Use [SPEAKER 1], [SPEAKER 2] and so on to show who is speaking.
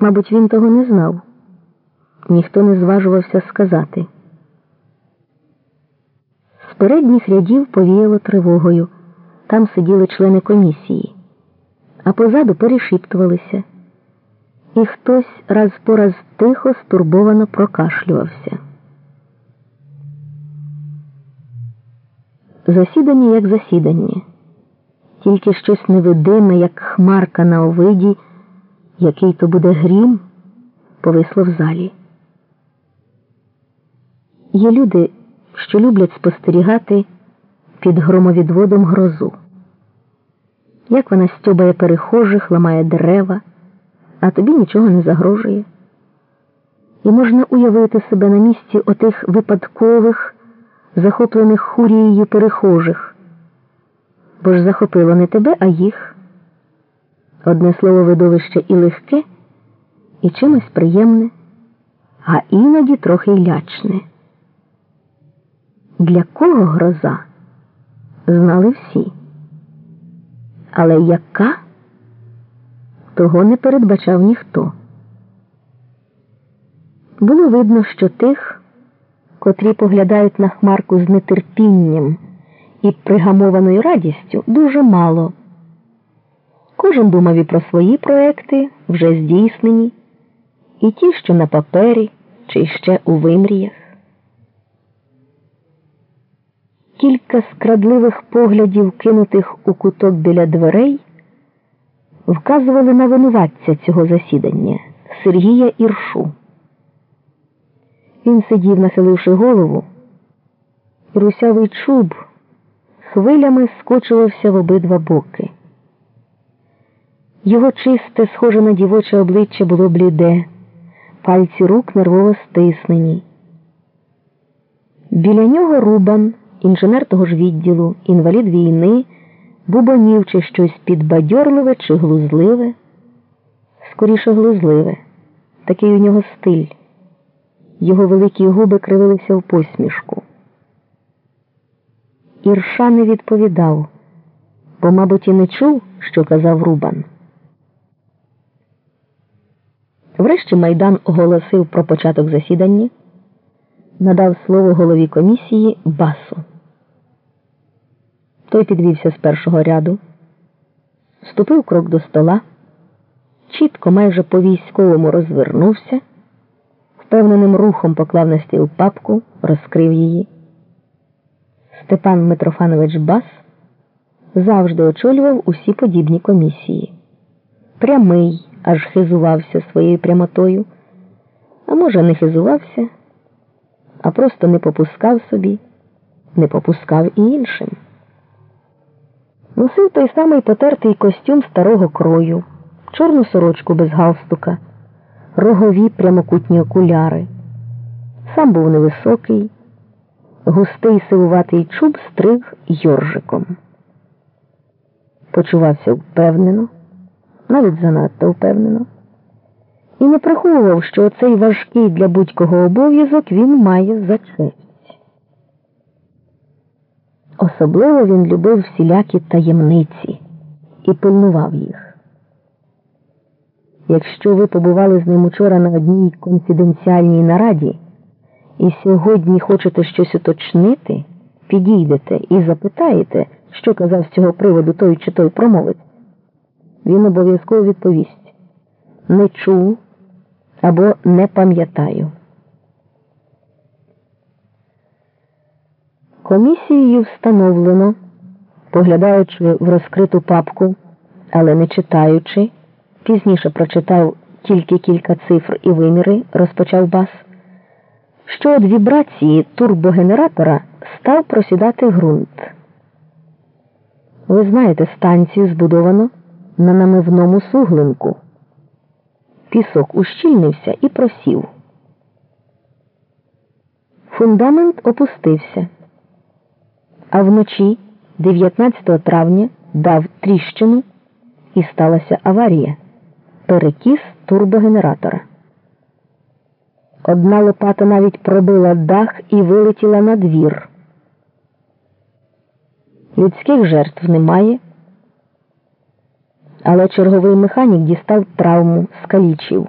[SPEAKER 1] Мабуть, він того не знав. Ніхто не зважувався сказати. З передніх рядів повіяло тривогою. Там сиділи члени комісії, а позаду перешіптувалися. І хтось раз по раз тихо, стурбовано прокашлювався. Засідання як засідання, тільки щось невидиме, як хмарка на овиді, який то буде грім, повисло в залі. Є люди, що люблять спостерігати під громовідводом грозу. Як вона стьобає перехожих, ламає дерева, а тобі нічого не загрожує. І можна уявити себе на місці отих випадкових, захоплених хурією перехожих, бо ж захопило не тебе, а їх. Одне слово видовище і легке, і чимось приємне, а іноді трохи лячне. Для кого гроза? Знали всі. Але яка? Того не передбачав ніхто. Було видно, що тих, котрі поглядають на хмарку з нетерпінням і пригамованою радістю, дуже мало. Кожен думав і про свої проекти, вже здійснені, і ті, що на папері, чи ще у вимріях. Кілька скрадливих поглядів, кинутих у куток біля дверей, вказували на винуватця цього засідання Сергія Іршу. Він сидів, нахиливши голову, і русявий чуб хвилями скочувався в обидва боки. Його чисте, схоже на дівоче обличчя було бліде, пальці рук нервово стиснені. Біля нього рубан, інженер того ж відділу, інвалід війни, бубонів чи щось підбадьорливе чи глузливе, скоріше глузливе, такий у нього стиль. Його великі губи кривилися в посмішку. Ірша не відповідав, бо, мабуть, і не чув, що казав Рубан. Врешті Майдан оголосив про початок засідання, надав слово голові комісії Басу. Той підвівся з першого ряду, ступив крок до стола, чітко, майже по військовому розвернувся, впевненим рухом поклав на стіл папку, розкрив її. Степан Митрофанович Бас завжди очолював усі подібні комісії. Прямий аж хизувався своєю прямотою, а може, не хизувався, а просто не попускав собі, не попускав і іншим. Носив той самий потертий костюм старого крою, чорну сорочку без галстука, рогові прямокутні окуляри. Сам був невисокий, густий сивуватий чуб стриг йоржиком. Почувався впевнено навіть занадто впевнено, і не приховував, що цей важкий для будь-кого обов'язок він має за честь. Особливо він любив всілякі таємниці і пильнував їх. Якщо ви побували з ним учора на одній конфіденціальній нараді і сьогодні хочете щось уточнити, підійдете і запитаєте, що казав з цього приводу той чи той промовець він обов'язково відповість не чув або не пам'ятаю. Комісією встановлено, поглядаючи в розкриту папку, але не читаючи, пізніше прочитав тільки кілька цифр і виміри, розпочав бас, що від вібрації турбогенератора став просідати ґрунт. Ви знаєте, станцію збудовано на намивному суглинку. Пісок ущільнився і просів. Фундамент опустився, а вночі 19 травня дав тріщину і сталася аварія. Перекіс турбогенератора. Одна лопата навіть пробила дах і вилетіла на двір. Людських жертв немає але черговий механік дістав травму, скалічив.